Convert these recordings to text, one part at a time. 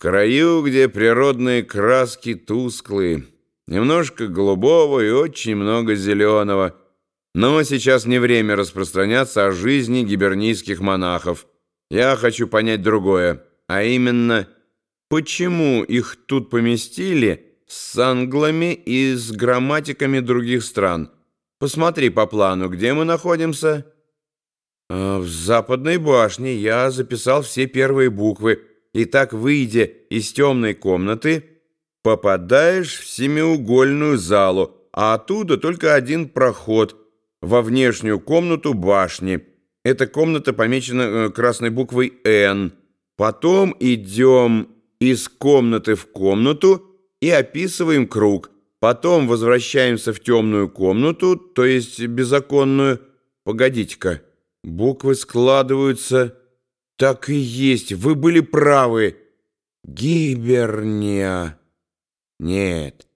краю, где природные краски тусклые, немножко голубого и очень много зеленого. Но сейчас не время распространяться о жизни гибернийских монахов. Я хочу понять другое, а именно, почему их тут поместили с англами и с грамматиками других стран. Посмотри по плану, где мы находимся. А, в западной башне я записал все первые буквы, и так, выйдя из темной комнаты, попадаешь в семиугольную залу, а оттуда только один проход во внешнюю комнату башни. Эта комната помечена э, красной буквой «Н». Потом идем из комнаты в комнату и описываем круг. Потом возвращаемся в темную комнату, то есть беззаконную. Погодите-ка, буквы складываются... Так и есть, вы были правы. Гиберния. Нет,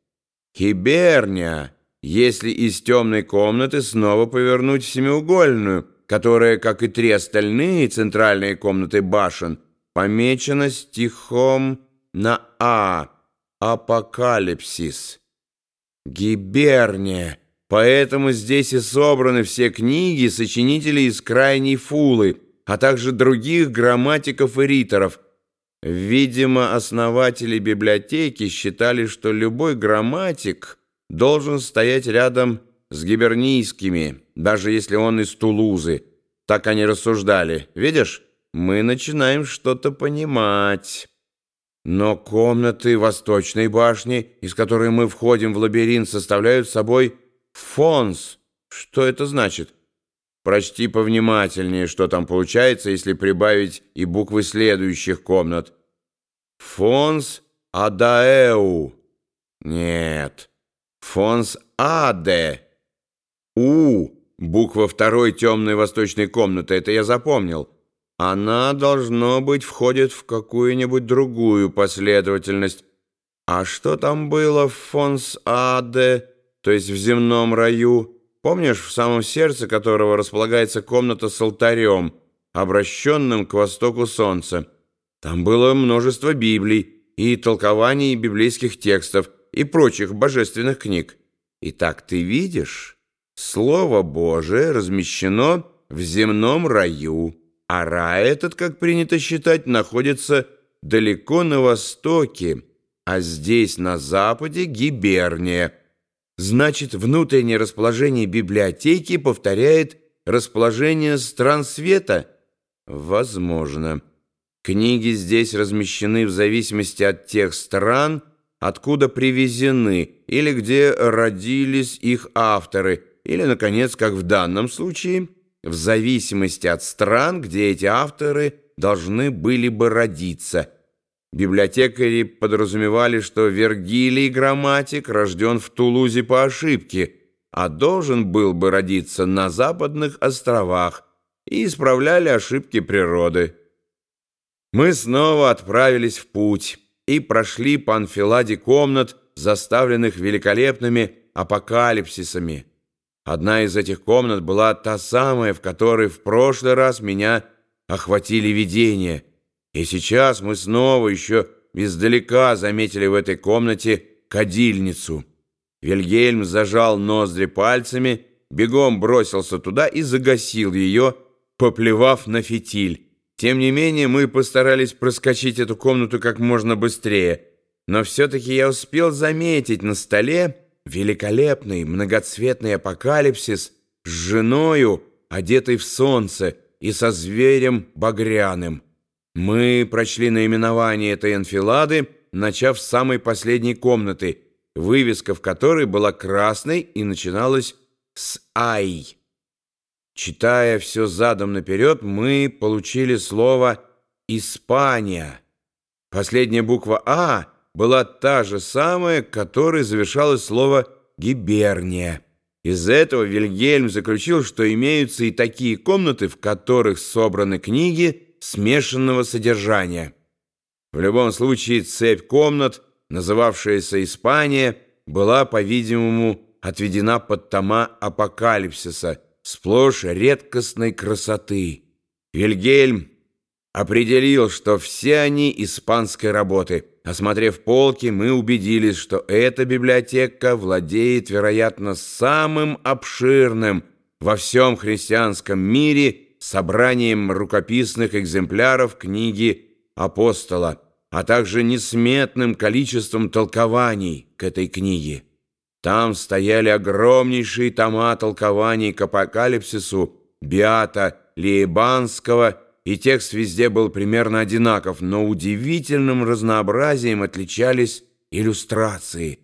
хиберния, если из темной комнаты снова повернуть в семиугольную, которая, как и три остальные центральные комнаты башен, помечена стихом на «А» — «Апокалипсис». Гиберния. Поэтому здесь и собраны все книги сочинителей из Крайней Фулы — а также других грамматиков и риторов. Видимо, основатели библиотеки считали, что любой грамматик должен стоять рядом с гибернийскими, даже если он из Тулузы. Так они рассуждали. Видишь, мы начинаем что-то понимать. Но комнаты Восточной башни, из которой мы входим в лабиринт, составляют собой фонс. Что это значит? Прочти повнимательнее, что там получается, если прибавить и буквы следующих комнат. Фонс Адаэу. Нет. Фонс Аде. У. Буква второй темной восточной комнаты. Это я запомнил. Она, должно быть, входит в какую-нибудь другую последовательность. А что там было в Фонс Аде, то есть в земном раю? Помнишь, в самом сердце которого располагается комната с алтарем, обращенным к востоку солнца? Там было множество Библий и толкований библейских текстов и прочих божественных книг. Итак, ты видишь, Слово Божие размещено в земном раю, а рай этот, как принято считать, находится далеко на востоке, а здесь, на западе, гиберния – Значит, внутреннее расположение библиотеки повторяет расположение стран света? Возможно. Книги здесь размещены в зависимости от тех стран, откуда привезены, или где родились их авторы, или, наконец, как в данном случае, в зависимости от стран, где эти авторы должны были бы родиться – Библиотекари подразумевали, что Вергилий грамматик рожден в Тулузе по ошибке, а должен был бы родиться на западных островах, и исправляли ошибки природы. Мы снова отправились в путь и прошли по анфиладе комнат, заставленных великолепными апокалипсисами. Одна из этих комнат была та самая, в которой в прошлый раз меня охватили видения — и сейчас мы снова еще издалека заметили в этой комнате кадильницу. Вильгельм зажал ноздри пальцами, бегом бросился туда и загасил ее, поплевав на фитиль. Тем не менее, мы постарались проскочить эту комнату как можно быстрее. Но все-таки я успел заметить на столе великолепный многоцветный апокалипсис с женою, одетой в солнце, и со зверем багряным. Мы прочли наименование этой анфилады, начав с самой последней комнаты, вывеска в которой была красной и начиналась с «Ай». Читая все задом наперед, мы получили слово «Испания». Последняя буква «А» была та же самая, которой завершалось слово «Гиберния». Из этого Вильгельм заключил, что имеются и такие комнаты, в которых собраны книги, смешанного содержания. В любом случае, цепь комнат, называвшаяся «Испания», была, по-видимому, отведена под тома апокалипсиса, сплошь редкостной красоты. Вильгельм определил, что все они испанской работы. Осмотрев полки, мы убедились, что эта библиотека владеет, вероятно, самым обширным во всем христианском мире собранием рукописных экземпляров книги апостола, а также несметным количеством толкований к этой книге. Там стояли огромнейшие тома толкований к апокалипсису Биата Лиебанского, и текст везде был примерно одинаков, но удивительным разнообразием отличались иллюстрации –